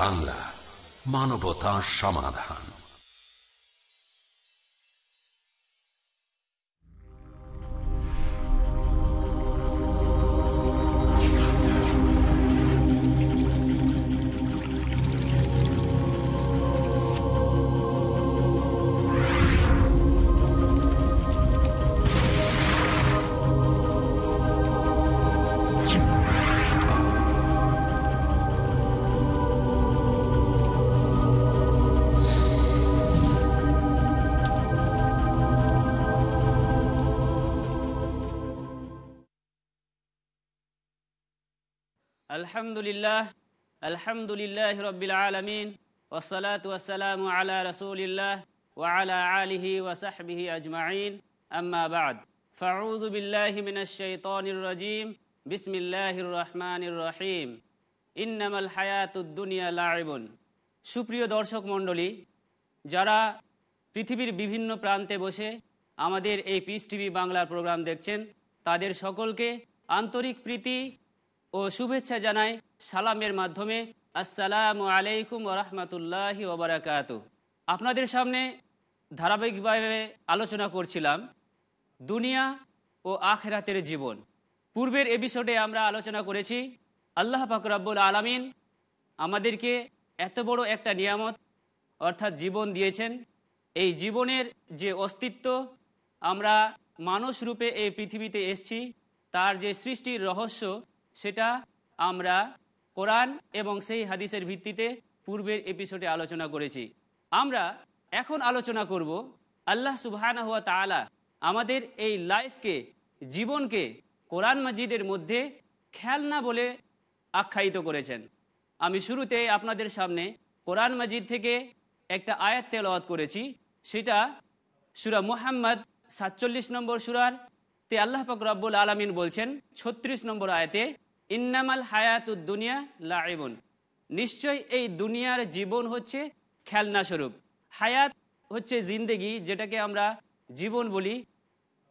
বাংলা মানবতা সমাধান। আলহামদুলিল্লাহ আলহামদুলিল্লাহ রবিল আলমিন ওসলাত ওসালাম আলা রসুলিল্লাহ ওয়ালা আলিহি ওসাহবিহি আজমাইন। আম্মা বাদ। ফাউযু বিল্লাহি মিনাশ শাইতানির রাজিম। বিসমিল্লাহির রহিম। ইন্নামাল হায়াতুদ দুনিয়া লাইবুন সুপ্রিয় দর্শক মণ্ডলী, যারা পৃথিবীর বিভিন্ন প্রান্তে বসে আমাদের এই পিস টিভি বাংলার প্রোগ্রাম দেখছেন, তাদের সকলকে আন্তরিক প্রীতি ও শুভেচ্ছা জানাই সালামের মাধ্যমে। আসসালামু আলাইকুম ওরহমতুল্লাহি ওবরাকাত আপনাদের সামনে ধারাবাহিকভাবে আলোচনা করছিলাম দুনিয়া ও আখেরাতের জীবন। পূর্বের এপিসোডে আমরা আলোচনা করেছি, আল্লাহ ফাকরাবুল আলমিন আমাদেরকে এত বড় একটা নিয়ামত, অর্থাৎ জীবন দিয়েছেন। এই জীবনের যে অস্তিত্ব, আমরা মানুষ রূপে এই পৃথিবীতে এসছি, তার যে সৃষ্টির রহস্য সেটা আমরা কোরআন এবং সেই হাদিসের ভিত্তিতে পূর্বের এপিসোডে আলোচনা করেছি। আমরা এখন আলোচনা করব আল্লাহ সুবাহানা হুয়া তালা আমাদের এই লাইফকে, জীবনকে কোরআন মজিদের মধ্যে খেলনা বলে আখ্যায়িত করেছেন। আমি শুরুতে আপনাদের সামনে কোরআন মজিদ থেকে একটা আয়াত তেলাওয়াত করেছি। সেটা সুরা মুহাম্মদ সাতচল্লিশ নম্বর সুরার তে আল্লাহ পাক রব্বুল আলমিন বলছেন, ছত্রিশ নম্বর আয়তে, ইন্নামাল হায়াতুদ দুনিয়া লাইবন। নিশ্চয় এই দুনিয়ার জীবন হচ্ছে খেলনা স্বরূপ। হায়াত হচ্ছে জিন্দেগি, যেটাকে আমরা জীবন বলি।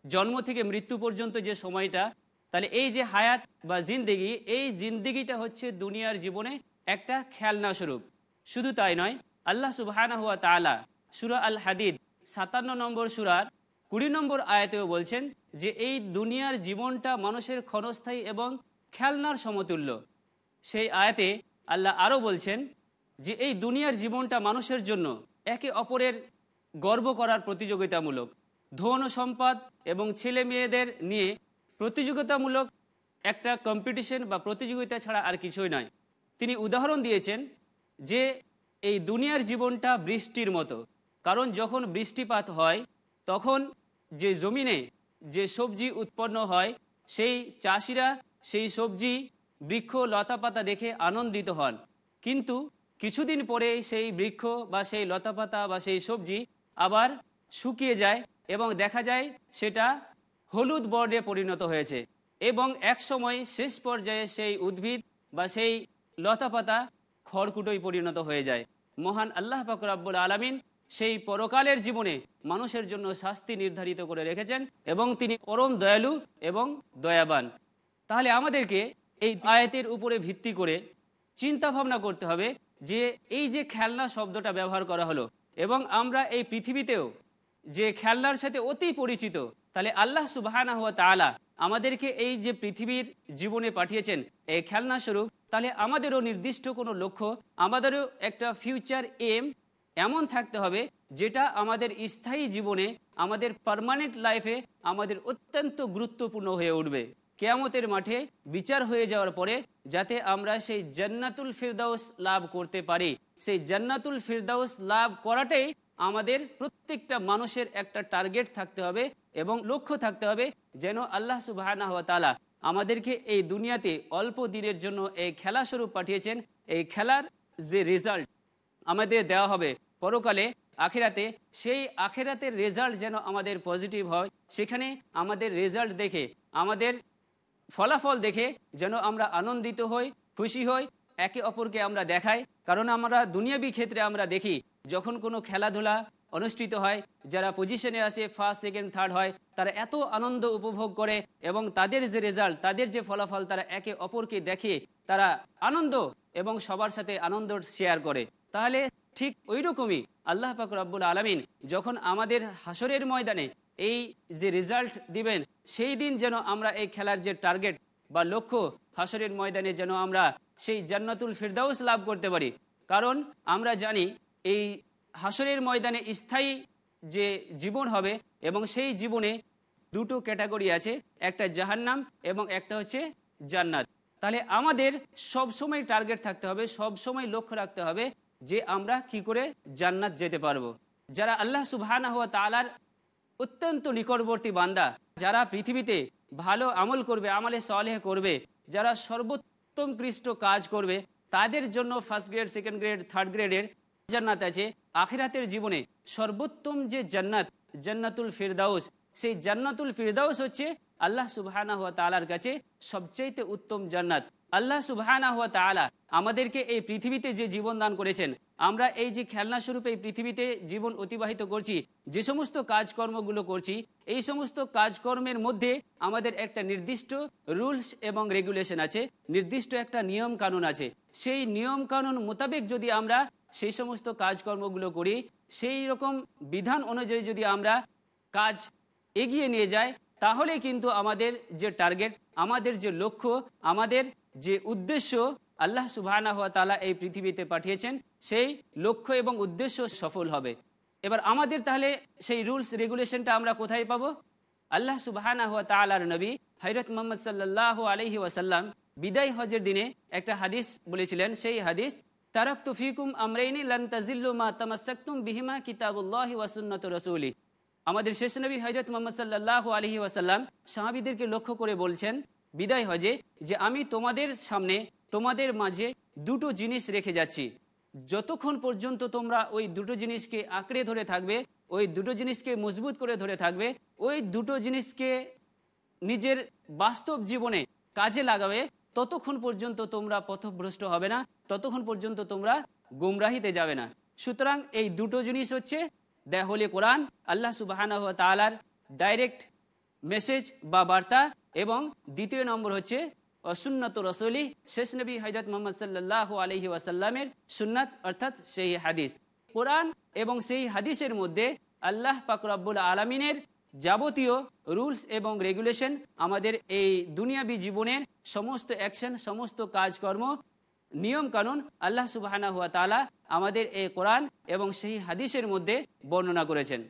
জন্ম থেকে মৃত্যু পর্যন্ত যে সময়টা, তাহলে এই যে হায়াত বা জিন্দেগি, এই জিন্দেগিটা হচ্ছে দুনিয়ার জীবনে একটা খেলনা স্বরূপ। শুধু তাই নয়, আল্লাহ সুবাহানা হুয়া তালা সুরা আল হাদিদ সাতান্ন নম্বর সুরার কুড়ি নম্বর আয়াতেও বলছেন যে এই দুনিয়ার জীবনটা মানুষের ক্ষণস্থায়ী এবং খেলনার সমতুল্য। সেই আয়াতে আল্লাহ আরও বলছেন যে এই দুনিয়ার জীবনটা মানুষের জন্য একে অপরের গর্ব করার প্রতিযোগিতামূলক, ধন সম্পদ এবং ছেলে মেয়েদের নিয়ে প্রতিযোগিতামূলক একটা কম্পিটিশন বা প্রতিযোগিতা ছাড়া আর কিছুই নয়। তিনি উদাহরণ দিয়েছেন যে এই দুনিয়ার জীবনটা বৃষ্টির মতো, কারণ যখন বৃষ্টিপাত হয় তখন যে জমিনে যে সবজি উৎপন্ন হয়, সেই চাষিরা সেই সবজি বৃক্ষ লতাপাতা দেখে আনন্দিত হন। কিন্তু কিছুদিন পরে সেই বৃক্ষ বা সেই লতাপাতা বা সেই সবজি আবার শুকিয়ে যায় এবং দেখা যায় সেটা হলুদ বর্ণে পরিণত হয়েছে এবং এক সময় শেষ পর্যায়ে সেই উদ্ভিদ বা সেই লতাপাতা খড়কুটোই পরিণত হয়ে যায়। মহান আল্লাহ ফাকরাবুল আলমিন সেই পরকালের জীবনে মানুষের জন্য শাস্তি নির্ধারিত করে রেখেছেন এবং তিনি পরম দয়ালু এবং দয়াবান। তাহলে আমাদেরকে এই আয়াতের উপরে ভিত্তি করে চিন্তা ভাবনা করতে হবে যে এই যে খেলনা শব্দটা ব্যবহার করা হলো এবং আমরা এই পৃথিবীতেও যে খেলনার সাথে অতি পরিচিত, তাহলে আল্লাহ সুবাহানা হুয়া তালা আমাদেরকে এই যে পৃথিবীর জীবনে পাঠিয়েছেন এই খেলনা স্বরূপ, তাহলে আমাদেরও নির্দিষ্ট কোনো লক্ষ্য, আমাদেরও একটা ফিউচার এম এমন থাকতে হবে যেটা আমাদের স্থায়ী জীবনে, আমাদের পারমানেন্ট লাইফে আমাদের অত্যন্ত গুরুত্বপূর্ণ হয়ে উঠবে। কেয়ামতের মাঠে বিচার হয়ে যাওয়ার পরে যাতে আমরা সেই জান্নাতুল ফিরদাউস লাভ করতে পারি। সেই জান্নাতুল ফিরদাউস লাভ করাটাই আমাদের প্রত্যেকটা মানুষের একটা টার্গেট থাকতে হবে এবং লক্ষ্য থাকতে হবে যেন আল্লাহ সুবাহ আমাদেরকে এই দুনিয়াতে অল্প দিনের জন্য এই খেলা স্বরূপ পাঠিয়েছেন। এই খেলার যে রেজাল্ট আমাদের দেওয়া হবে। পরকালে আখেরাতে সেই আখেরাতের রেজাল্ট যেন আমাদের পজিটিভ হয়, সেখানে আমাদের রেজাল্ট দেখে, আমাদের ফলাফল দেখে যেন আমরা আনন্দিত হই, খুশি হই, একে অপরকে আমরা দেখাই। কারণ আমরা দুনিয়াবি ক্ষেত্রে আমরা দেখি, যখন কোনো খেলাধুলা অনুষ্ঠিত হয়, যারা পজিশনে আছে ফার্স্ট সেকেন্ড থার্ড হয়, তারা এত আনন্দ উপভোগ করে এবং তাদের যে রেজাল্ট তাদের যে ফলাফল তারা একে অপরকে দেখে, তারা আনন্দ এবং সবার সাথে আনন্দ শেয়ার করে। তাহলে ঠিক ওই রকমই আল্লাহ পাক রব্বুল আলমিন যখন আমাদের হাসরের ময়দানে এই যে রেজাল্ট দিবেন, সেই দিন যেন আমরা এই খেলার যে টার্গেট বা লক্ষ্য হাসরের ময়দানে যেন আমরা সেই জান্নাতুল ফিরদাউস লাভ করতে পারি। কারণ আমরা জানি এই হাসরের ময়দানে স্থায়ী যে জীবন হবে এবং সেই জীবনে দুটো ক্যাটাগরি আছে, একটা জাহান্নাম এবং একটা হচ্ছে জান্নাত। তাহলে আমাদের সব সময় টার্গেট থাকতে হবে, সব সময় লক্ষ্য রাখতে হবে যে আমরা কি করে জান্নাত যেতে পারব। যারা আল্লাহ সুবহানা হওয়া তালার অত্যন্ত নিকটবর্তী বান্দা, যারা পৃথিবীতে ভালো আমল করবে, আমলে সলেহ করবে, যারা সর্বোত্তম কৃষ্ট কাজ করবে, তাদের জন্য first grade second grade third গ্রেডের জান্নাত আছে। আখিরাতের জীবনে সর্বোত্তম যে জান্নাত, জান্নাতুল ফিরদাউস, সেই জান্নাতুল ফিরদাউস হচ্ছে আল্লাহ সুবহানা হুয়া তালার কাছে সবচেয়ে উত্তম জান্নাত। আল্লাহ সুবহানা হুয়া তালা আমাদেরকে এই পৃথিবীতে যে জীবন দান করেছেন, আমরা এই যে খেলনা স্বরূপ এই পৃথিবীতে জীবন অতিবাহিত করছি, যে সমস্ত কাজকর্মগুলো করছি, এই সমস্ত কাজকর্মের মধ্যে আমাদের একটা নির্দিষ্ট রুলস এবং রেগুলেশন আছে, নির্দিষ্ট একটা নিয়ম কানুন আছে। সেই নিয়ম কানুন মোতাবেক যদি আমরা সেই সমস্ত কাজকর্মগুলো করি, সেই রকম বিধান অনুযায়ী যদি আমরা কাজ এগিয়ে নিয়ে যায় তাহলে কিন্তু আমাদের যে টার্গেট আমাদের যে লক্ষ্য, আমাদের যে উদ্দেশ্য আল্লাহ হওয়া তালা এই পৃথিবীতে পাঠিয়েছেন, সেই লক্ষ্য এবং উদ্দেশ্য সফল হবে। এবার আমাদের তাহলে সেই রুলস রেগুলেশনটা আমরা কোথায় পাবো? আল্লাহ হওয়া তালার নবী হজরত মোহাম্মদ সাল্লাহ আলহি ওয়াসাল্লাম বিদায় হজের দিনে একটা হাদিস বলেছিলেন, সেই হাদিস তারক তুফিকুম আমরাইনি লান তাজিল্লু মা তামাসাক্তুম বিহিমা কিতাবুল্লাহি ওয়াসুন্নত রসুলি। আমাদের শেষ নবী হজরত মোহাম্মদ সাল্লাহ আলহি ওয়াসাল্লাম সাহাবিদেরকে লক্ষ্য করে বলছেন, বিদায় হজে, যে আমি তোমাদের সামনে তোমাদের মাঝে দুটো জিনিস রেখে যাচ্ছি। যতক্ষণ পর্যন্ত তোমরা ওই দুটো জিনিসকে আঁকড়ে ধরে থাকবে, ওই দুটো জিনিসকে মজবুত করে ধরে থাকবে, ওই দুটো জিনিসকে নিজের বাস্তব জীবনে কাজে লাগাবে, ততক্ষণ পর্যন্ত তোমরা পথভ্রষ্ট হবে না, ততক্ষণ পর্যন্ত তোমরা গুমরাহিতে যাবে না। সুতরাং এই দুটো জিনিস হচ্ছে দেহলে কোরআন আল্লাহ সুবাহ তালার ডাইরেক্ট মেসেজ বা বার্তা এবং দ্বিতীয় নম্বর হচ্ছে অসুন্নত রসলি শেষ নবী হজরত মোহাম্মদ সাল্লাহ আলহি ওয়াসাল্লামের সুন্নাত, অর্থাৎ সেই হাদিস। কোরআন এবং সেই হাদিসের মধ্যে আল্লাহ পাকরাবুল আলমিনের যাবতীয় রুলস এবং রেগুলেশন আমাদের এই দুনিয়াবি জীবনের সমস্ত অ্যাকশন, সমস্ত কাজকর্ম নিয়ম কানুন আল্লাহ সুবাহানা হুয়া তালা আমাদের এই কোরআন এবং সেই হাদিসের মধ্যে বর্ণনা করেছেন।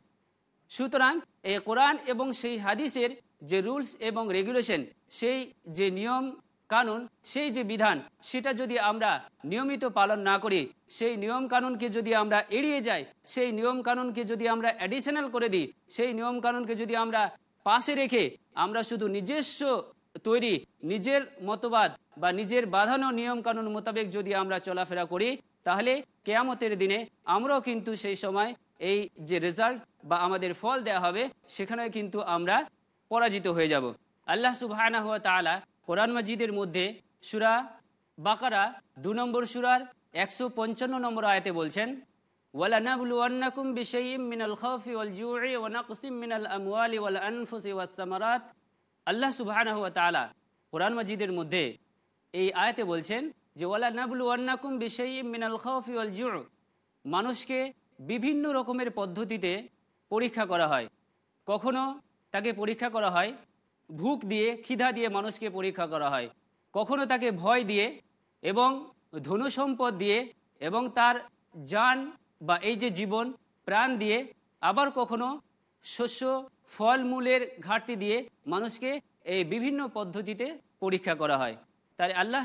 সুতরাং এই কোরআন এবং সেই হাদিসের যে রুলস এবং রেগুলেশন, সেই যে নিয়ম কানুন, সেই যে বিধান, সেটা যদি আমরা নিয়মিত পালন না করি, সেই নিয়ম কানুনকে যদি আমরা এড়িয়ে যাই, সেই নিয়ম কানুনকে যদি আমরা অ্যাডিশনাল করে দিই, সেই নিয়ম কানুনকে যদি আমরা পাশে রেখে আমরা শুধু নিজস্ব তৈরি নিজের মতবাদ বা নিজের বাঁধানো নিয়ম কানুন মোতাবেক যদি আমরা চলাফেরা করি, তাহলে কেয়ামতের দিনে আমরাও কিন্তু সেই সময় এই যে রেজাল্ট বা আমাদের ফল দেয়া হবে সেখানে কিন্তু আমরা পরাজিত হয়ে যাব। আল্লাহ সুবাহানা হুয়া তালা কোরআন মজিদের মধ্যে সুরা বাকারা দু নম্বর সুরার একশো পঞ্চান্ন নম্বর আয়তে বলছেন ওয়ালানাবলুয়ান্নাকুম বিশাইম মিনাল খফি ওয়াল জুই ওয়া নাকসিম মিনাল আমওয়ালি ওয়াল আনফুসি ওয়াস সামারাত আল্লাহ তাআলা কোরআন মজিদের মধ্যে এই আয়াতে বলছেন যে, ওয়ালা নাবলু আন্নাকুম বিশাইম মিনাল খফি ওয়াল জু মানুষকে বিভিন্ন রকমের পদ্ধতিতে পরীক্ষা করা হয়। কখনো তাকে পরীক্ষা করা হয়, ভুক দিয়ে ক্ষিধা দিয়ে মানুষকে পরীক্ষা করা হয়। কখনো তাকে ভয় দিয়ে এবং ধনু সম্পদ দিয়ে এবং তার যান বা এই যে জীবন, প্রাণ দিয়ে আবার কখনো শস্য ফলমূলের ঘাটতি দিয়ে মানুষকে এই বিভিন্ন পদ্ধতিতে পরীক্ষা করা হয়। তাই আল্লাহ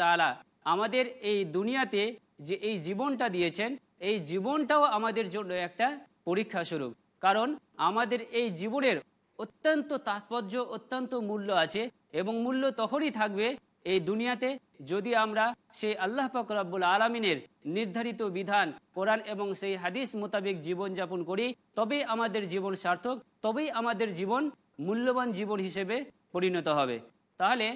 তালা আমাদের এই দুনিয়াতে যে এই জীবনটা দিয়েছেন, এই জীবনটাও আমাদের জন্য একটা পরীক্ষা স্বরূপ। কারণ আমাদের এই জীবনের অত্যন্ত তাৎপর্য, অত্যন্ত মূল্য আছে এবং মূল্য তখনই থাকবে এই দুনিয়াতে যদি আমরা সেই আল্লাহ পাকরাবুল আলমিনের নির্ধারিত বিধান, কোরআন এবং সেই হাদিস মোতাবেক জীবনযাপন করি, তবেই আমাদের জীবন সার্থক, তবেই আমাদের জীবন মূল্যবান জীবন হিসেবে পরিণত হবে। তাহলে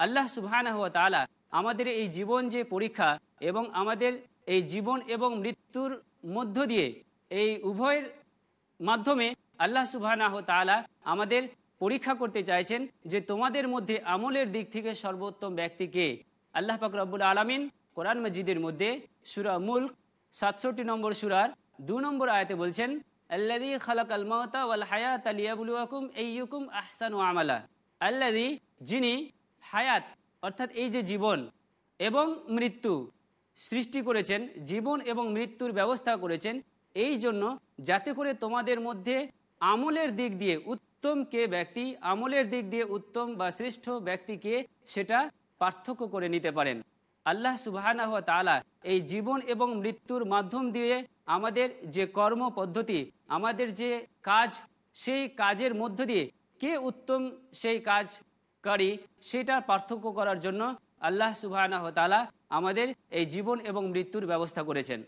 আল্লাহ সুবহানা হুয়া তালা আমাদের এই জীবন যে পরীক্ষা এবং আমাদের এই জীবন এবং মৃত্যুর মধ্য দিয়ে এই উভয়ের মাধ্যমে আল্লাহ সুবাহ তালা আমাদের পরীক্ষা করতে চাইছেন যে তোমাদের মধ্যে আমলের দিক থেকে সর্বোত্তম ব্যক্তিকে আল্লাহ পাক রব্বুল আলমিন কোরআন মজিদের মধ্যে সুরা মুল্ক সাতষট্টি নম্বর সুরার দু নম্বর আয়তে বলছেন আল্লাদি খালাক আলমাতা ওয়াল হায়াত আলিয়াবুলুয়াকুম এইকুম আহসান আমালা। আল্লাদি যিনি হায়াত, অর্থাৎ এই যে জীবন এবং মৃত্যু সৃষ্টি করেছেন, জীবন এবং মৃত্যুর ব্যবস্থা করেছেন, এই জন্য যাতে করে তোমাদের মধ্যে আমলের দিক দিয়ে উত্তম কে ব্যক্তি, আমলের দিক দিয়ে উত্তম বা শ্রেষ্ঠ ব্যক্তিকে সেটা পার্থক্য করে নিতে পারেন। আল্লাহ সুবাহ তালা এই জীবন এবং মৃত্যুর মাধ্যম দিয়ে আমাদের যে কর্ম পদ্ধতি, আমাদের যে কাজ, সেই কাজের মধ্য দিয়ে কে উত্তম, সেই কাজকারী সেটা পার্থক্য করার জন্য আল্লাহ সুবাহ তালা আমাদের এই জীবন এবং মৃত্যুর ব্যবস্থা করেছেন।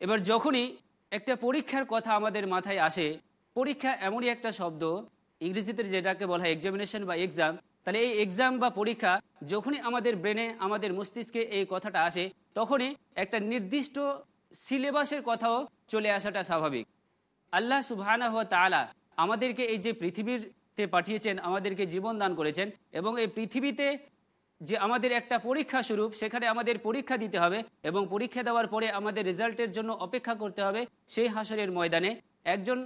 এবার যখনই একটা পরীক্ষার কথা আমাদের মাথায় আসে পরীক্ষা এমনই একটা শব্দ, ইংরেজিতে যেটাকে বলা হয় এক্সামিনেশন বা এক্সাম তাহলে এই এক্সাম বা পরীক্ষা যখনই আমাদের ব্রেনে আমাদের মস্তিষ্কে এই কথাটা আসে, তখনই একটা নির্দিষ্ট সিলেবাসের কথাও চলে আসাটা স্বাভাবিক। আল্লাহ সুবহানা হওয়া তালা আমাদেরকে এই যে পৃথিবীতে পাঠিয়েছেন, আমাদেরকে জীবন দান করেছেন এবং এই পৃথিবীতে যে আমাদের একটা পরীক্ষা স্বরূপ, সেখানে আমাদের পরীক্ষা দিতে হবে এবং পরীক্ষা দেওয়ার পরে আমাদের রেজাল্টের জন্য অপেক্ষা করতে হবে সেই হাসরের ময়দানে। একজন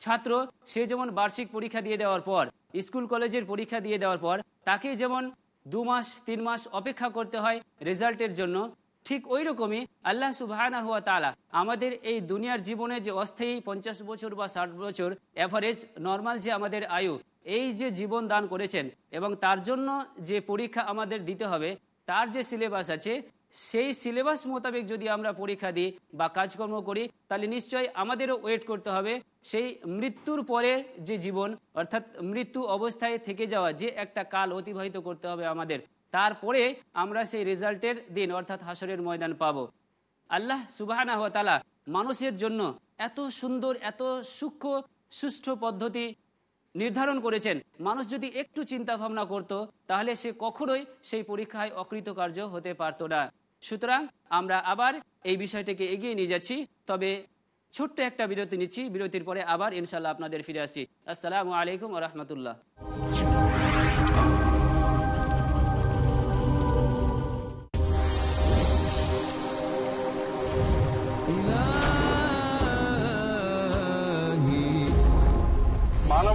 ছাত্র, সে যেমন বার্ষিক পরীক্ষা দিয়ে দেওয়ার পর, স্কুল কলেজের পরীক্ষা দিয়ে দেওয়ার পর তাকে যেমন দু মাস, তিন মাস অপেক্ষা করতে হয় রেজাল্টের জন্য, ঠিক ওই রকমই আল্লাহ সুবাহানা হুয়া তালা আমাদের এই দুনিয়ার জীবনে যে অস্থায়ী পঞ্চাশ বছর বা ষাট বছর অ্যাভারেজ নর্মাল যে আমাদের আয়ু, এই যে জীবন দান করেছেন এবং তার জন্য যে পরীক্ষা আমাদের দিতে হবে, তার যে সিলেবাস আছে সেই সিলেবাস মোতাবেক যদি আমরা পরীক্ষা দিই বা কাজকর্ম করি, তাহলে নিশ্চয়ই আমাদেরও ওয়েট করতে হবে সেই মৃত্যুর পরে যে জীবন, অর্থাৎ মৃত্যু অবস্থায় থেকে যাওয়া যে একটা কাল অতিবাহিত করতে হবে আমাদের। তারপরে আমরা সেই রেজাল্টের দিন, অর্থাৎ হাসরের ময়দান পাব। আল্লাহ সুবাহানা তালা মানুষের জন্য এত সুন্দর, এত সূক্ষ্ম, সুষ্ঠু পদ্ধতি নির্ধারণ করেছেন। মানুষ যদি একটু চিন্তা ভাবনা করত, তাহলে সে কখনোই সেই পরীক্ষায় অকৃতকার্য হতে পারত না। সুতরাং আমরা আবার এই বিষয়টিকে এগিয়ে নিয়ে যাচ্ছি। তবে ছোট্ট একটা বিরতি নিচ্ছি। বিরতির পরে আবার ইনশাল্লাহ আপনাদের ফিরে আসছি। আসসালামু আলাইকুম রহমতুল্লাহ।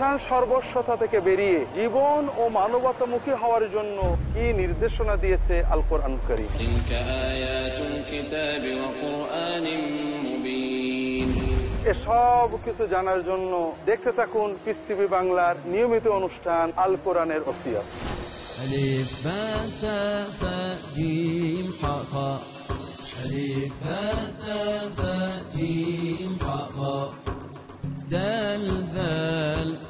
অনুষ্ঠান সর্বস্বতা থেকে বেরিয়ে জীবন ও মানবতামুখী হওয়ার জন্য কি নির্দেশনা দিয়েছে আল কোরআন করিম تلك آيات الكتاب وقرآن مبين এসব কিছু জানার জন্য দেখতে থাকুন পিস টিভি বাংলার নিয়মিত অনুষ্ঠান আল কোরআনের ওসিয়ত ألف باء تاء ثاء جيم حاء خاء ألف باء تاء ثاء جيم حاء خاء دال ذال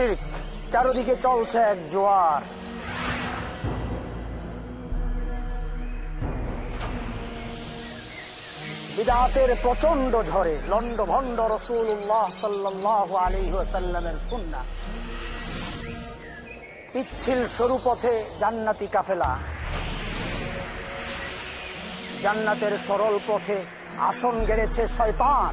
শির্ক চারদিকে চলছে এক জোয়ার। বিদাতের প্রচণ্ড ঝড়ে লন্ড ভন্ড রসুল্লাহ সাল্লাহ আলী সাল্লামের সুন্না পিচ্ছিল সরু পথে জান্নাতি কাফেলা। জান্নাতের সরল পথে আসন গেড়েছে শয়তান।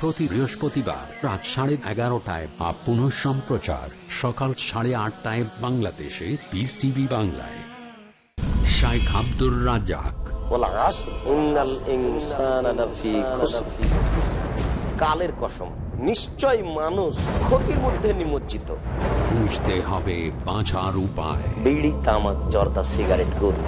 প্রতি বৃহস্পতিবার রাত সাড়ে এগারোটায় বা পুনঃ সম্প্রচার। সকাল সাড়ে আটটায় বাংলাদেশে পিস টিভি বাংলায়। শাইখ আব্দুর রাজাক কালের কসম নিশ্চয় মানুষ ক্ষতির মধ্যে নিমজ্জিত। খুঁজতে হবে বাঁচার উপায়। বিড়ি তামাক জর্দা সিগারেট গরু।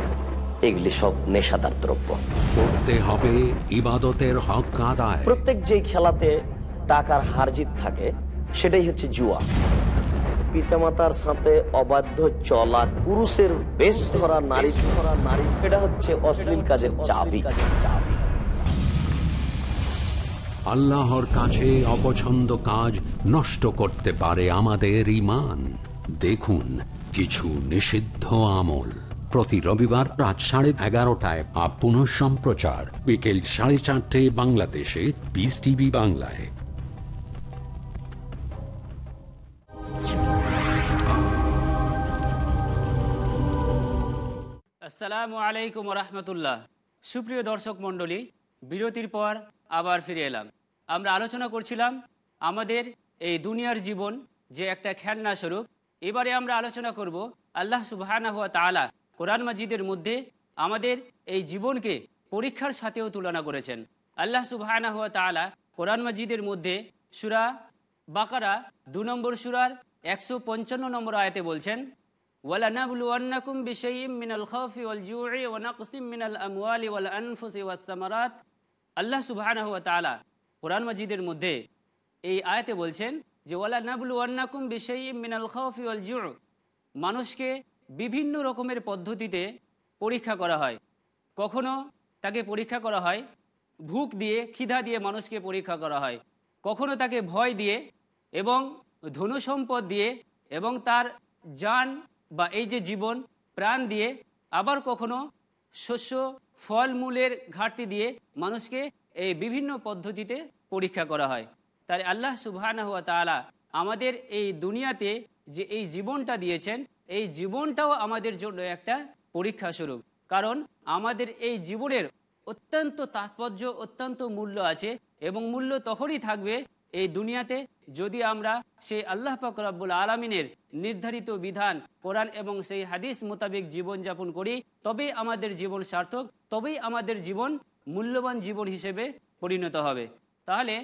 এগুলি সব নেশাদার দ্রব্য। করতে হবে ইবাদতের হক আদায়। প্রত্যেক যেই খেলাতে টাকার হারজিত থাকে সেটাই হচ্ছে জুয়া। পিতামাতার সাথে অবাধ্য চলা পুরুষের বেশ ধরা নারী ধরা নারী। এটা হচ্ছে অশ্লীল কাজের চাবি। আল্লাহর কাছে অপছন্দ কাজ নষ্ট করতে পারে আমাদের ইমান দেখুন কিছু নিষিদ্ধ আমল। প্রতি রবিবার রাত সাড়ে এগারোটায় বা পুনঃ সম্প্রচার। বিকেল সাড়ে চারটে বাংলাদেশে বিস টিভি বাংলায়। আসসালামু আলাইকুম রহমতুল্লাহ সুপ্রিয় দর্শক মণ্ডলী, বিরতির পর আবার ফিরে এলাম। আমরা আলোচনা করছিলাম আমাদের এই দুনিয়ার জীবন যে একটা খেলনা স্বরূপ। এবারে আমরা আলোচনা করব আল্লাহ সুবাহানা হুয়া তালা কোরআন মাজিদের মধ্যে আমাদের এই জীবনকে পরীক্ষার সাথেও তুলনা করেছেন। আল্লাহ সুবাহ কোরআন মাজিদের মধ্যে সুরা বাকারা দু নম্বর সুরার একশো পঞ্চান্ন নম্বর আয়তে বলছেন মিনাল মিনাল আল্লাহ সুবহানাহু তাআলা কোরআন মাজিদের মধ্যে এই আয়াতে বলছেন যে ওয়ালানাবলুয়ান্নাকুম বিশাইম মিনাল মানুষকে বিভিন্ন রকমের পদ্ধতিতে পরীক্ষা করা হয়। কখনো তাকে পরীক্ষা করা হয়, ভুক দিয়ে ক্ষিধা দিয়ে মানুষকে পরীক্ষা করা হয়। কখনো তাকে ভয় দিয়ে এবং ধনু সম্পদ দিয়ে এবং তার যান বা এই যে জীবন, প্রাণ দিয়ে আবার কখনো শস্য, ফলমূলের ঘাটতি দিয়ে মানুষকে এই বিভিন্ন পদ্ধতিতে পরীক্ষা করা হয়। তাই আল্লাহ তাআলা আমাদের এই দুনিয়াতে যে এই জীবনটা দিয়েছেন, এই জীবনটাও আমাদের জন্য একটা পরীক্ষা স্বরূপ। কারণ আমাদের এই জীবনের অত্যন্ত তাৎপর্য, অত্যন্ত মূল্য আছে এবং মূল্য তখনই থাকবে এই দুনিয়াতে যদি আমরা সেই আল্লাহ পাক রব্বুল আলমিনের নির্ধারিত বিধান, কোরআন এবং সেই হাদিস মোতাবেক জীবনযাপন করি, তবেই আমাদের জীবন সার্থক, তবেই আমাদের জীবন মূল্যবান জীবন হিসেবে পরিণত হবে। তাহলে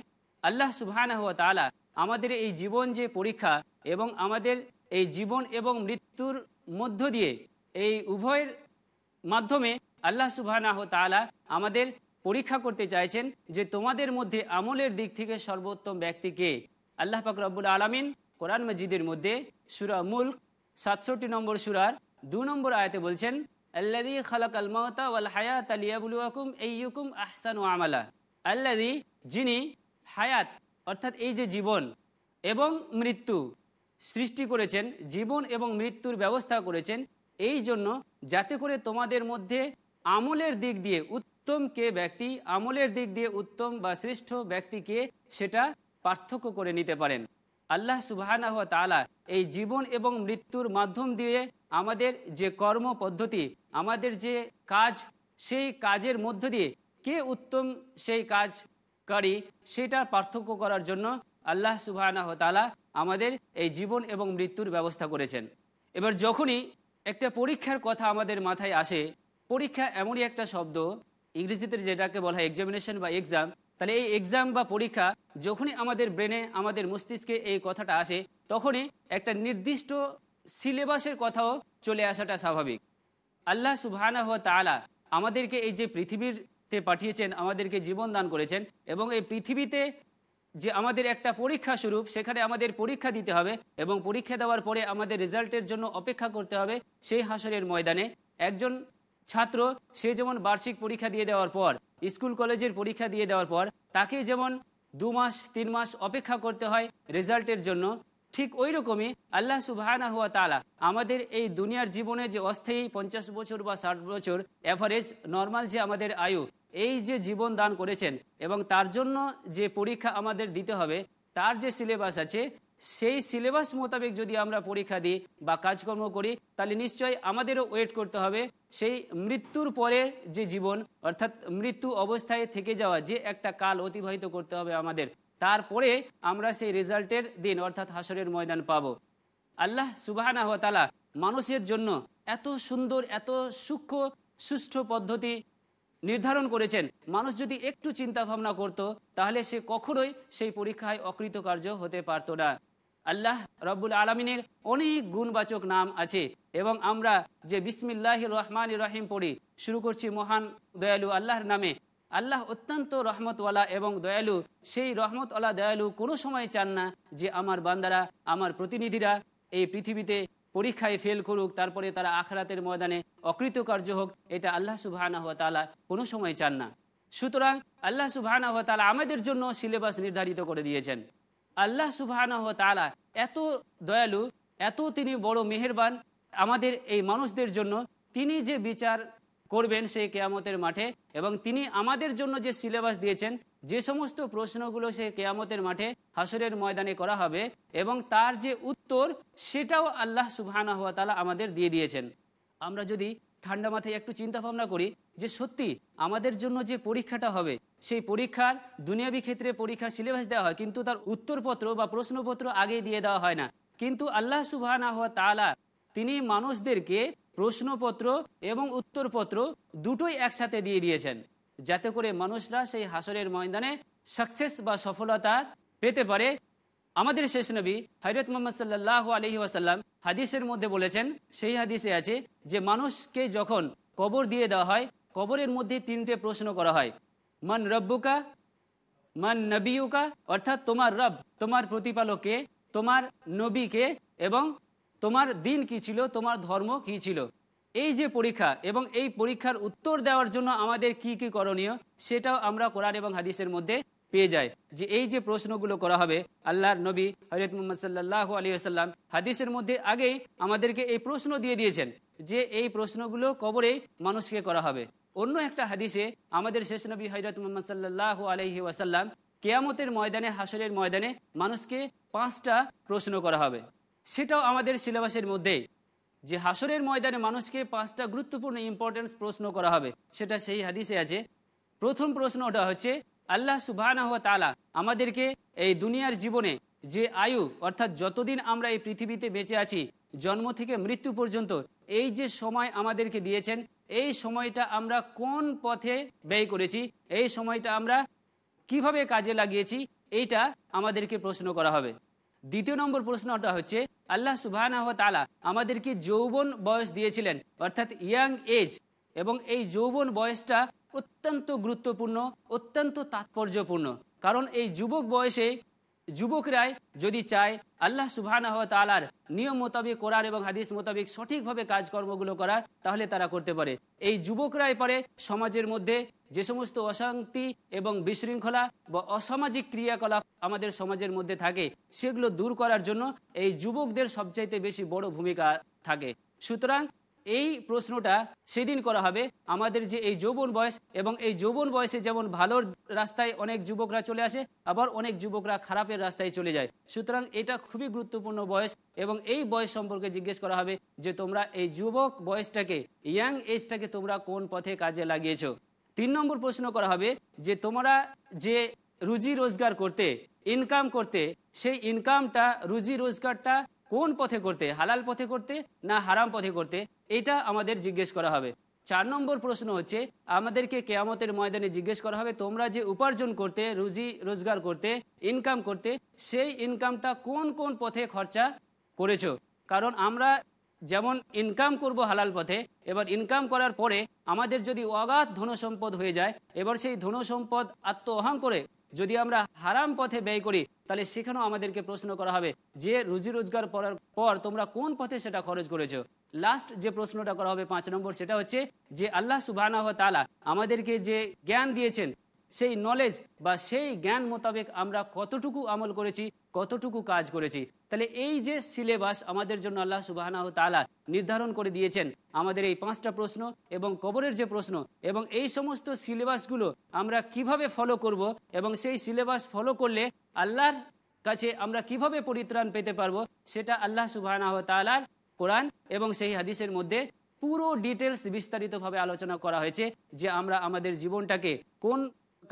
আল্লাহ সুবহানা হুয়া তাআলা আমাদের এই জীবন যে পরীক্ষা এবং আমাদের এই জীবন এবং মৃত্যুর মধ্য দিয়ে এই উভয়ের মাধ্যমে আল্লাহ সুবহানাহ তাআলা আমাদের পরীক্ষা করতে চাইছেন যে তোমাদের মধ্যে আমলের দিক থেকে সর্বোত্তম ব্যক্তিকে আল্লাহ পাক রব্বুল আলমিন কোরআন মজিদের মধ্যে সুরা মুল্ক সাতষট্টি নম্বর সুরার দু নম্বর আয়তে বলছেন আল্লাদি খালাক আল মতা ওয়াল হায়াত আলিয়াবুলুয়াকুম আহসানু আমালা। আল্লাদি যিনি হায়াত অর্থাৎ এই যে জীবন এবং মৃত্যু সৃষ্টি করেছেন, জীবন এবং মৃত্যুর ব্যবস্থা করেছেন, এই জন্য যাতে করে তোমাদের মধ্যে আমলের দিক দিয়ে উত্তম কে ব্যক্তি, আমলের দিক দিয়ে উত্তম বা শ্রেষ্ঠ ব্যক্তিকে সেটা পার্থক্য করে নিতে পারেন। আল্লাহ সুবাহানা হওয়া তালা এই জীবন এবং মৃত্যুর মাধ্যম দিয়ে আমাদের যে কর্ম পদ্ধতি, আমাদের যে কাজ, সেই কাজের মধ্য দিয়ে কে উত্তম, সেই কাজকারী সেটা পার্থক্য করার জন্য আল্লাহ সুবাহানা তালা আমাদের এই জীবন এবং মৃত্যুর ব্যবস্থা করেছেন। এবার যখনই একটা পরীক্ষার কথা আমাদের মাথায় আসে, পরীক্ষা এমনই একটা শব্দ, ইংরেজিতে যেটাকে বলা হয় এক্সামিনেশন বা এক্সাম তাহলে এই এক্সাম বা পরীক্ষা যখনই আমাদের ব্রেনে আমাদের মস্তিষ্কে এই কথাটা আসে, তখনই একটা নির্দিষ্ট সিলেবাসের কথাও চলে আসাটা স্বাভাবিক। আল্লাহ হওয়া তালা আমাদেরকে এই যে পৃথিবীতে পাঠিয়েছেন, আমাদেরকে জীবন দান করেছেন এবং এই পৃথিবীতে যে আমাদের একটা পরীক্ষা স্বরূপ, সেখানে আমাদের পরীক্ষা দিতে হবে এবং পরীক্ষা দেওয়ার পরে আমাদের রেজাল্টের জন্য অপেক্ষা করতে হবে সেই হাসরের ময়দানে। একজন ছাত্র, সে যেমন বার্ষিক পরীক্ষা দিয়ে দেওয়ার পর, স্কুল কলেজের পরীক্ষা দিয়ে দেওয়ার পর তাকে যেমন দু মাস, তিন মাস অপেক্ষা করতে হয় রেজাল্টের জন্য ঠিক ওই রকমই আল্লাহ সুবাহানা হুয়া তালা আমাদের এই দুনিয়ার জীবনে যে অস্থায়ী পঞ্চাশ বছর বা ষাট বছর অ্যাভারেজ নর্মাল যে আমাদের আয়ু, এই যে জীবন দান করেছেন এবং তার জন্য যে পরীক্ষা আমাদের দিতে হবে, তার যে সিলেবাস আছে, সেই সিলেবাস মোতাবেক যদি আমরা পরীক্ষা দিই বা কাজকর্ম করি, তাহলে নিশ্চয়ই আমাদেরও ওয়েট করতে হবে সেই মৃত্যুর পরে যে জীবন, অর্থাৎ মৃত্যু অবস্থায় থেকে যাওয়া যে একটা কাল অতিবাহিত করতে হবে আমাদের। তারপরে আমরা সেই রেজাল্টের দিন, অর্থাৎ হাসরের ময়দান পাব। আল্লাহ সুবাহানা তালা মানুষের জন্য এত সুন্দর, এত সূক্ষ্ম, সুষ্ঠু পদ্ধতি নির্ধারণ করেছেন। মানুষ যদি একটু চিন্তা ভাবনা করত, তাহলে সে কখনোই সেই পরীক্ষায় অকৃতকার্য হতে পারত না। আল্লাহ রব্বুল আলমিনের অনেক গুণবাচক নাম আছে এবং আমরা যে বিসমিল্লাহ রহমান রহিম পড়ি, শুরু করছি মহান দয়ালু আল্লাহর নামে। আল্লাহ অত্যন্ত রহমতওয়ালা এবং দয়ালু। সেই রহমতওয়ালা, দয়ালু কোনো সময় চান না যে আমার বান্দারা, আমার প্রতিনিধিরা এই পৃথিবীতে পরীক্ষায় ফেল করুক, তারপরে তারা আখরাতের ময়দানে অকৃতকার্য হোক, এটা আল্লাহ সুবাহানা হওয়া তালা কোনো সময় চান না। সুতরাং আল্লাহ সুবাহানা হওয়া তালা আমাদের জন্য সিলেবাস নির্ধারিত করে দিয়েছেন। আল্লাহ সুবাহানা হওয়া তালা এত দয়ালু, এত তিনি বড় মেহেরবান আমাদের এই মানুষদের জন্য, তিনি যে বিচার করবেন সেই কেয়ামতের মাঠে এবং তিনি আমাদের জন্য যে সিলেবাস দিয়েছেন, যে সমস্ত প্রশ্নগুলো সে কেয়ামতের মাঠে হাসরের ময়দানে করা হবে এবং তার যে উত্তর সেটাও আল্লাহ সুবহানা হাত তালা আমাদের দিয়ে দিয়েছেন। আমরা যদি ঠান্ডা মাথায় একটু চিন্তা ভাবনা করি যে সত্যি আমাদের জন্য যে পরীক্ষাটা হবে, সেই পরীক্ষার দুনিয়াবি ক্ষেত্রে পরীক্ষার সিলেবাস দেওয়া হয়, কিন্তু তার উত্তরপত্র বা প্রশ্নপত্র আগেই দিয়ে দেওয়া হয় না। কিন্তু আল্লাহ সুবহানা হাত তালা তিনি মানুষদেরকে প্রশ্নপত্র এবং উত্তরপত্র দুটোই একসাথে দিয়ে দিয়েছেন, যাতে করে মানুষরা সেই হাসরের ময়দানে সাকসেস বা সফলতা পেতে পারে। আমাদের শেষ নবী হজরত মোহাম্মদ সাল্লাহ আলহি ওয়াসাল্লাম হাদিসের মধ্যে বলেছেন, সেই হাদিসে আছে যে মানুষকে যখন কবর দিয়ে দেওয়া হয়, কবরের মধ্যে তিনটে প্রশ্ন করা হয়, মান রব্বুকা, মান নবীউকা অর্থাৎ তোমার রব, তোমার প্রতিপালককে, তোমার নবীকে এবং তোমার দিন কি ছিল? তোমার ধর্ম কি ছিল? এই যে পরীক্ষা এবং এই পরীক্ষার উত্তর দেওয়ার জন্য আমাদের কি কি করণীয়, সেটাও আমরা কোরআন এবং হাদিসের মধ্যে পেয়ে যাই। যে এই যে প্রশ্নগুলো করা হবে, আল্লাহর নবী হরত মোহাম্মদ সাল্লাহ আলী আসাল্লাম হাদিসের মধ্যে আগেই আমাদেরকে এই প্রশ্ন দিয়ে দিয়েছেন যে এই প্রশ্নগুলো কবরেই মানুষকে করা হবে। অন্য একটা হাদিসে আমাদের শেষ নবী হজরত মোহাম্মদ সাল্লাহ আলহি ওয়াসাল্লাম কেয়ামতের ময়দানে হাসরের ময়দানে মানুষকে পাঁচটা প্রশ্ন করা হবে। সেটাও আমাদের সিলেবাসের মধ্যে। যে হাসরের ময়দানে মানুষকে পাঁচটা গুরুত্বপূর্ণ ইম্পর্টেন্স প্রশ্ন করা হবে, সেটা সেই হাদিসে আছে। প্রথম প্রশ্নটা হচ্ছে, আল্লাহ সুবাহ তালা আমাদেরকে এই দুনিয়ার জীবনে যে আয়ু, অর্থাৎ যতদিন আমরা এই পৃথিবীতে বেঁচে আছি, জন্ম থেকে মৃত্যু পর্যন্ত, এই যে সময় আমাদেরকে দিয়েছেন, এই সময়টা আমরা কোন পথে ব্যয় করেছি, এই সময়টা আমরা কীভাবে কাজে লাগিয়েছি, এইটা আমাদেরকে প্রশ্ন করা হবে। দ্বিতীয় নম্বর প্রশ্নটা হচ্ছে, আল্লাহ সুবাহ আমাদেরকে যৌবন বয়স দিয়েছিলেন, অর্থাৎ ইয়াং এজ, এবং এই যৌবন বয়সটা অত্যন্ত গুরুত্বপূর্ণ, অত্যন্ত তাৎপর্যপূর্ণ। কারণ এই যুবক বয়সে যুবকরাই যদি চায়, আল্লাহ সুবাহ তালার নিয়ম মোতাবেক করার এবং হাদিস মোতাবেক সঠিকভাবে কাজকর্মগুলো করার তাহলে তারা করতে পারে। এই যুবকরাই পারে সমাজের মধ্যে যে সমস্ত অশান্তি এবং বিশৃঙ্খলা বা অসামাজিক ক্রিয়াকলাপ আমাদের সমাজের মধ্যে থাকে, সেগুলো দূর করার জন্য এই যুবকদের সবচাইতে বেশি বড় ভূমিকা থাকে। সুতরাং এই প্রশ্নটা সেদিন করা হবে। আমাদের যে এই যৌবন বয়স এবং এই যৌবন বয়সে যেমন ভালোর রাস্তায় অনেক যুবকরা চলে আসে, আবার অনেক যুবকরা খারাপের রাস্তায় চলে যায়। সুতরাং এটা খুবই গুরুত্বপূর্ণ বয়স এবং এই বয়স সম্পর্কে জিজ্ঞেস করা হবে যে তোমরা এই যুবক বয়সটাকে ইয়াং এজটাকে তোমরা কোন পথে কাজে লাগিয়েছ? তিন নম্বর প্রশ্ন করা হবে যে তোমরা যে রুজি রোজগার করতে ইনকাম করতে, সেই ইনকামটা রুজি রোজগারটা কোন পথে করতে, হালাল পথে করতে না হারাম পথে করতে? এটা আমাদের জিজ্ঞেস করা হবে। চার নম্বর প্রশ্ন হচ্ছে, আমাদেরকে কেয়ামতের ময়দানে জিজ্ঞেস করা হবে, তোমরা যে উপার্জন করতে, রুজি, রোজগার করতে ইনকাম করতে, সেই ইনকামটা কোন কোন পথে খরচা করেছ? কারণ আমরা যেমন ইনকাম করব হালাল পথে, এবার ইনকাম করার পরে আমাদের যদি অগাধ ধনসম্পদ হয়ে যায়, এবার সেই ধনসম্পদ আত্ম অহং করে যদি আমরা হারাম পথে ব্যয় করি, তাহলে সেখানেও আমাদেরকে প্রশ্ন করা হবে, যে রুজি রোজগার করার পর তোমরা কোন পথে সেটা খরচ করেছ? লাস্ট যে প্রশ্নটা করা হবে পাঁচ নম্বর, সেটা হচ্ছে যে আল্লাহ সুবাহ আমাদেরকে যে জ্ঞান দিয়েছেন সেই নলেজ বা সেই জ্ঞান মোতাবেক আমরা কতটুকু আমল করেছি, কতটুকু কাজ করেছি। তাহলে এই যে সিলেবাস আমাদের জন্য আল্লাহ সুবাহ তালা নির্ধারণ করে দিয়েছেন, আমাদের এই পাঁচটা প্রশ্ন এবং কবরের যে প্রশ্ন এবং এই সমস্ত সিলেবাসগুলো আমরা কীভাবে ফলো করব এবং সেই সিলেবাস ফলো করলে আল্লাহর কাছে আমরা কীভাবে পরিত্রাণ পেতে পারব, সেটা আল্লাহ সুবাহ তালার কোরআন এবং সেই হাদিসের মধ্যে পুরো ডিটেলস বিস্তারিতভাবে আলোচনা করা হয়েছে যে আমরা আমাদের জীবনটাকে কোন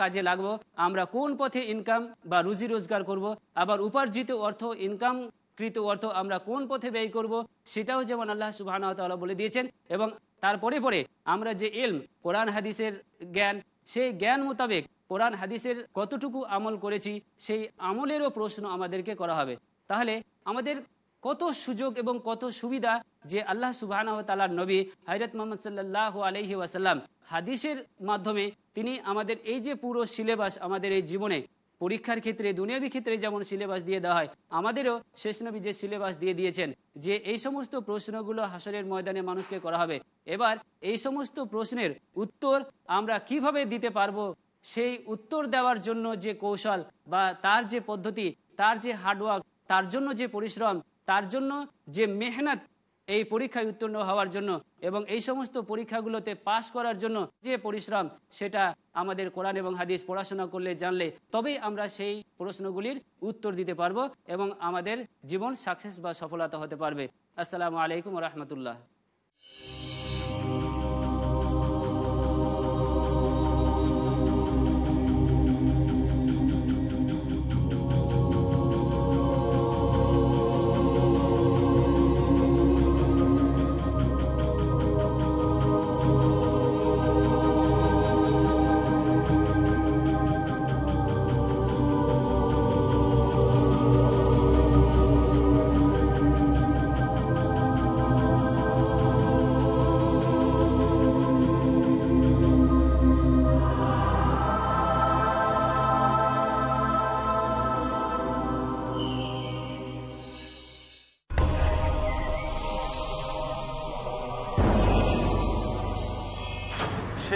কাজে লাগবো। আমরা কোন পথে ইনকাম বা রুজি রোজগার করব? আবার উপার্জিত অর্থ ইনকাম কৃত অর্থ আমরা কোন পথে ব্যয় করব? সেটাও যেমন আল্লাহ সুবাহ বলে দিয়েছেন এবং তারপরে পরে আমরা যে এলম কোরআন, হাদিসের জ্ঞান, সেই জ্ঞান মোতাবেক কোরআন, হাদিসের কতটুকু আমল করেছি, সেই আমলেরও প্রশ্ন আমাদেরকে করা হবে। তাহলে আমাদের কত সুযোগ এবং কত সুবিধা যে আল্লাহ সুবাহ তালার নবী হাইরত মোহাম্মদ সাল্লাহ আলহি ওয়াসাল্লাম হাদিসের মাধ্যমে তিনি আমাদের এই যে পুরো সিলেবাস আমাদের এই জীবনে, পরীক্ষার ক্ষেত্রে, দুনিয়াবি ক্ষেত্রে যেমন সিলেবাস দিয়ে দেওয়া হয়, আমাদেরও শেষ নবী যে সিলেবাস দিয়ে দিয়েছেন যে এই সমস্ত প্রশ্নগুলো হাসরের ময়দানে মানুষকে করা হবে। এবার এই সমস্ত প্রশ্নের উত্তর আমরা কীভাবে দিতে পারব? সেই উত্তর দেওয়ার জন্য যে কৌশল বা তার যে পদ্ধতি, তার যে হার্ডওয়ার্ক তার জন্য যে পরিশ্রম তার জন্য যে মেহনত এই পরীক্ষায় উত্তীর্ণ হওয়ার জন্য এবং এই সমস্ত পরীক্ষাগুলোতে পাশ করার জন্য যে পরিশ্রম, সেটা আমাদের কোরআন এবং হাদিস পড়াশোনা করলে, জানলে তবেই আমরা সেই প্রশ্নগুলির উত্তর দিতে পারব এবং আমাদের জীবন সাকসেস বা সফলতা হতে পারবে। আসসালামু আলাইকুম রহমতুল্লাহ।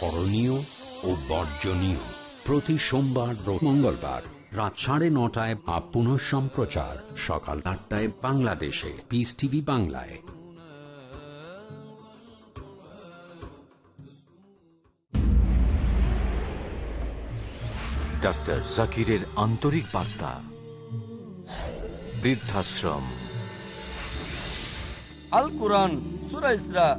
করণীয় ও বর্জনীয়। প্রতি সোমবার ও মঙ্গলবার রাত সাড়ে নটায় বা পুনঃ সম্প্রচার সকাল আটটায় বাংলাদেশে। পিস টিভি বাংলায়। ডাক্তার জাকিরের আন্তরিক বার্তা। বৃদ্ধাশ্রম। আল কোরআন সুরা ইসরা